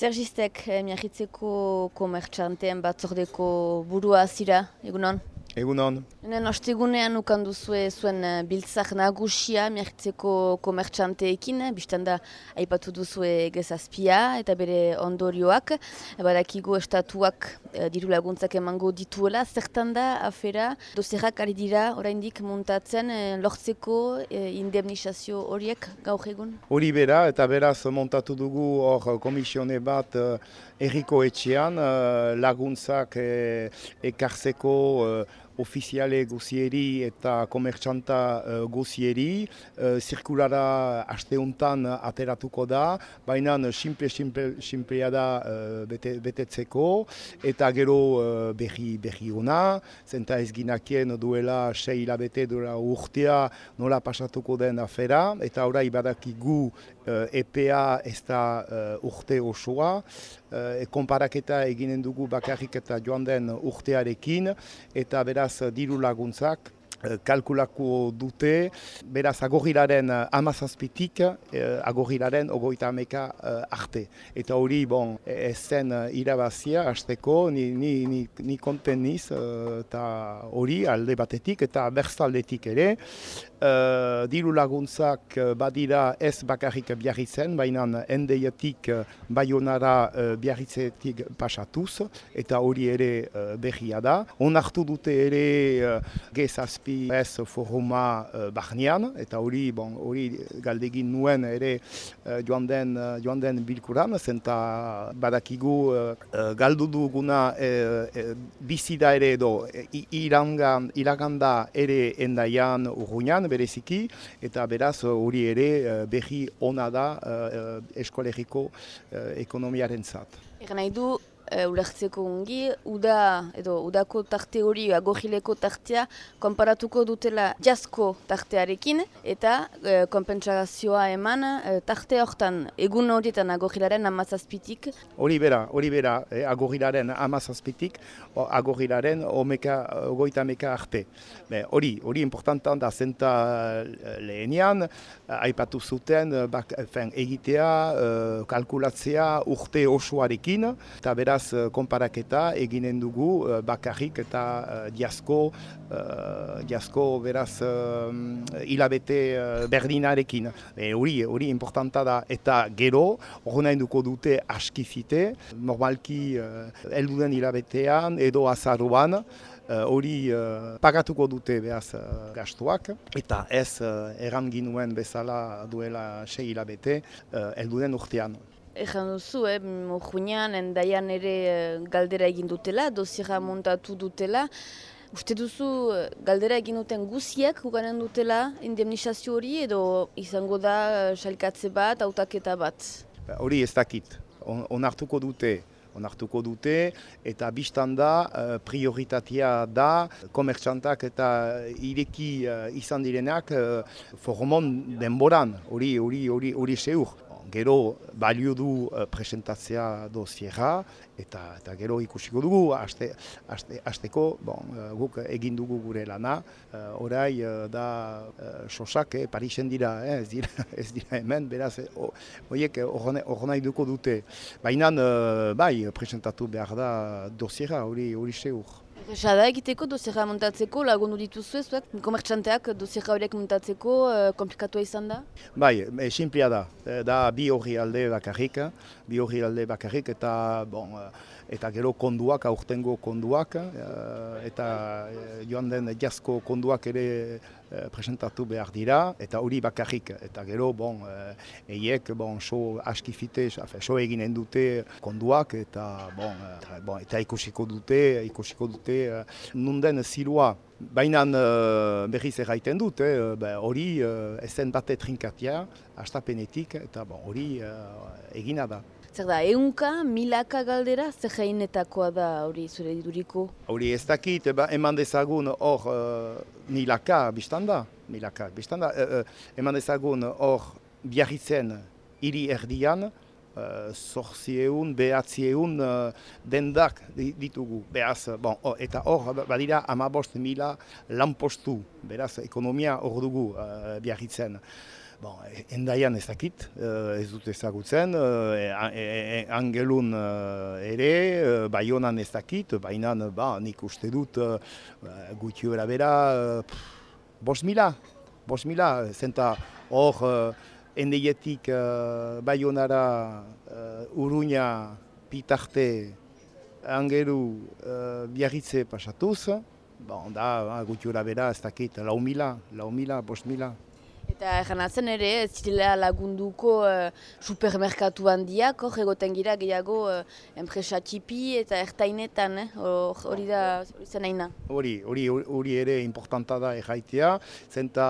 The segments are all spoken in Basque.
Zergistek eh, miahitzeko komertxanteen batzordeko burua zira, egunon? Egunon. Henen ostegunean ukan duzue zuen uh, biltzak nagusia miahitzeko komertxanteekin, eh, biztan da aipatu duzue gezazpia eta bere ondorioak. Badakigu estatuak uh, diru laguntzak emango dituela, zertan da afera, dozerrak ari dira oraindik muntatzen uh, lortzeko uh, indemnizazio horiek gaur egun? Hori bera eta beraz montatu dugu hor komisione bat erriko etxean laguntzak ekartzeko ofiziale guzieri eta komertxanta uh, guzieri. Uh, zirkulara asteuntan ateratuko da, baina simple-simplea da uh, bete, betetzeko. Eta gero uh, berri, berri ona, zenta ez ginakien duela sei hilabete duela urtea nola pasatuko den afera. Eta orai badakigu EPA ez da uh, urte osoa. Uh, konparaketa eginen dugu bakarrik eta joan den urtearekin. Eta beraz diru laguntzak eh, kalkulako dute, beraz agorrilaren eh, amazazpitik, eh, agorrilaren ogoita ameka arte. Eta hori, bon, ez zen irabazia, hasteko, ni, ni, ni, ni konten niz, eta hori alde batetik, eta berstaldetik ere, Uh, diru laguntzak badira ez bakarrik biarritzen, baina endeietik baionara uh, biarritzetik pasatuz, eta hori ere uh, berria da. Onartu dute ere uh, gezazpi ez foruma uh, bahnean, eta hori bon, galdegin nuen ere uh, joan, den, uh, joan den bilkuran, zenta badakigu uh, galdu duguna uh, uh, bizida ere edo irangan, iraganda ere endaian urruñan, bereziki, eta beraz hori ere eh, behi ona da uh, eskolegiko ekonomiaren zat. Egan nahi du, uh, ulertzeko ungi, uda, edo, udako tarte hori, agogileko tartea, konparatuko dutela jasko tartearekin, eta uh, kompensazioa eman uh, tarte hortan, egun horietan agogilaren amazazpitik. Hori bera, hori bera, eh, agogilaren amazazpitik, agogilaren omeka, ogoita meka arte. Hori, hori importantan da zenta lehenian, aipatu zuten, bak, fen, egitea, kalkulatzea urte osoarekin, eta beraz, beraz eh, konparaketa eginen dugu uh, bakarrik eta uh, diasko, uh, beraz hilabete berdinarekin. Hori, hori importanta da eta gero, hori nahi duko dute askifite, normalki uh, elduden hilabetean edo azaruan, hori uh, pagatuko dute behaz uh, gastuak, eta ez uh, eran ginuen bezala duela sei hilabete uh, elduden urtean. Ejan duzu, eh, mojunean, endaian ere eh, galdera egin dutela, dosiera montatu dutela. Uste duzu, eh, galdera egin duten guziak uganen dutela indemnizazio hori edo izango da eh, salkatze bat, autaketa bat? Ba, hori ez dakit, onartuko dute, onartuko dute, eta biztan da, prioritatea da, komertxantak eta ireki izan direnak, formon denboran, hori, hori, hori, hori seur gero balio du uh, presentatzea dozierra, eta, eta gero ikusiko dugu, aste, aste, asteko, bon, uh, guk egin dugu gure lana, uh, orai da uh, sosak, eh, Parisen dira, eh, ez, dira ez dira hemen, beraz, horiek hor nahi duko dute. Baina, bai, presentatu behar da dozierra, hori hori seur. Eza egiteko dozera montatzeko lagundu dituzu ez, komertxanteak dozera horiek montatzeko uh, komplikatua izan da? Bai, e, simplia da. E, da bi hori alde bakarrik, bi hori alde bakarrik eta bon, eta gero konduak, aurtengo konduak, eh, eta eh, joan den jazko konduak ere eh, presentatu behar dira, eta hori bakarrik, eta gero, bon, eiek, bon, so askifite, so eginen dute konduak, eta, bon, eta, bon, eta ikusiko dute, ikusiko dute, nunden zilua, Baina berriz erraiten dut, hori eh, ezen bate trinkatia, astapenetik, eta hori uh, egina da. Zer da, eunka, milaka galdera, zer jainetakoa da hori zure diduriko? Hori ez dakit, eba, eman dezagun hor uh, milaka biztan da, milaka biztan da, uh, uh, eman dezagun hor biarritzen hiri erdian, uh, zorzieun, behatzieun uh, dendak ditugu, behaz, bon, oh, eta hor badira amabost mila lanpostu, beraz, ekonomia hor dugu uh, biarritzen. Bon, endaian ezakit, ez dut ezagutzen, angelun ere, baionan ezakit, baina ba, nik uste dut gutxi bera bera, bos mila, bos mila, zenta hor endeietik baionara uruña pitarte angeru biarritze pasatuz, bon, da gutxi bera ez dakit, lau mila, lau mila, bos mila. Eta janatzen ere, ez zirela lagunduko uh, supermerkatu handiak, hor egoten gira gehiago uh, enpresa txipi eta ertainetan, eh? hori da zen aina. Hori, hori ere importanta da erraitea, zenta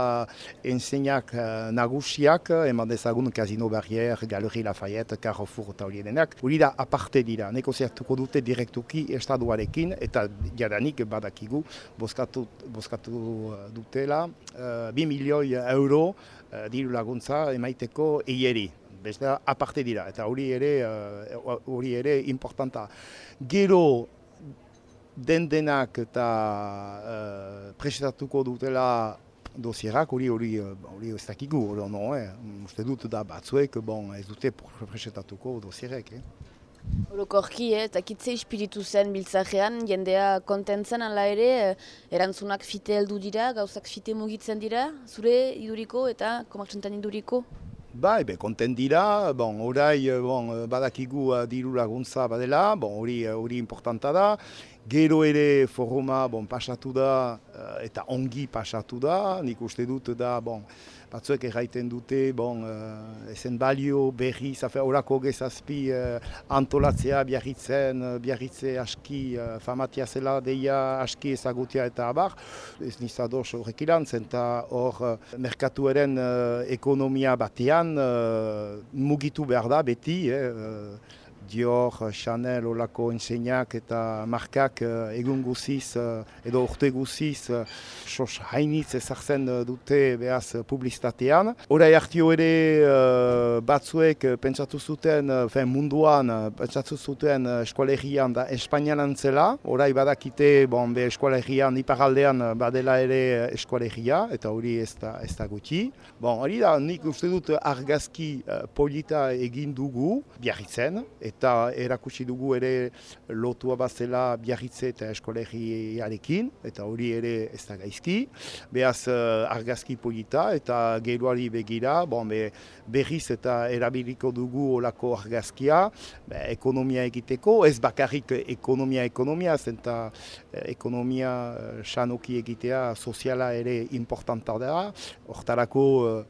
enseinak uh, nagusiak, eman dezagun Casino Barrier, Galerie Lafayette, Carrefour eta hori denak, hori da aparte dira, negoziatuko dute direktuki estaduarekin, eta jadanik badakigu, boskatu, boskatu dutela, uh, 2 milioi euro uh, diru laguntza emaiteko eieri. Beste aparte dira, eta hori ere, uh, hori ere importanta. Gero den denak eta uh, presentatuko dutela dosierak, hori hori hori ez dakigu, hori no, eh? uste dut da batzuek, bon, ez dute presentatuko dosierek. Eh? Orokorki, eh, eta kitze espiritu zen biltzajean, jendea kontentzen ala ere, eh, erantzunak fite heldu dira, gauzak fite mugitzen dira, zure iduriko eta komaksentan iduriko? Bai, be, kontent dira, bon, orai, eh, bon, badakigu uh, diru laguntza badela, bon, hori, hori importanta da, gero ere foruma bon, pasatu da, eta ongi pasatu da, nik uste dut da, bon, batzuek erraiten dute, bon, uh, ezen balio berri, zafe orako gezazpi uh, antolatzea biarritzen, uh, biarritze aski uh, famatia zela deia aski ezagutia eta abar. Ez nizadoz horrek ilan, zenta hor uh, merkatuaren uh, ekonomia batean uh, mugitu behar da beti, eh, Dior, Chanel, olako enseinak eta markak uh, egun guziz uh, edo urte guziz sos hainitz ezartzen dute behaz publizitatean. Hora hartio ere batzuek pentsatu zuten uh, munduan pentsatu zuten eskualegian da Espainian antzela. Horai badakite bon, be eskualegian iparaldean badela ere eskualegia eta hori ez da, ez da gutxi. Bon, hori da nik uste dut argazki polita egin dugu biarritzen eta erakutsi dugu ere lotua bazela biarritze eta eskolegiarekin, eta hori ere ez da gaizki. Beaz uh, argazki polita eta geroari begira, bon, be, berriz eta erabiliko dugu olako argazkia, be, ekonomia egiteko, ez bakarrik ekonomia-ekonomia, zenta eh, ekonomia uh, sanoki egitea soziala ere importanta da, hortarako uh,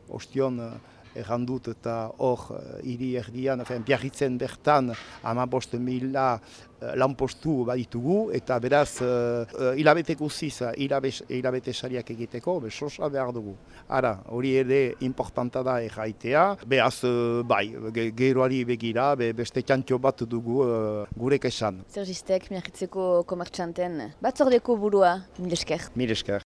ostion errandut eta hor uh, hiri erdian, biarritzen bertan ama bost mila uh, lanpostu baditugu eta beraz uh, uh, hilabete guziz, hilabete sariak egiteko, besosa behar dugu. Ara, hori ere importanta da erraitea, beraz uh, bai, geroari begira, be, beste txantio bat dugu uh, gurek esan. Zer jistek, miarritzeko komertxanten, batzordeko burua, mil esker. Mil esker.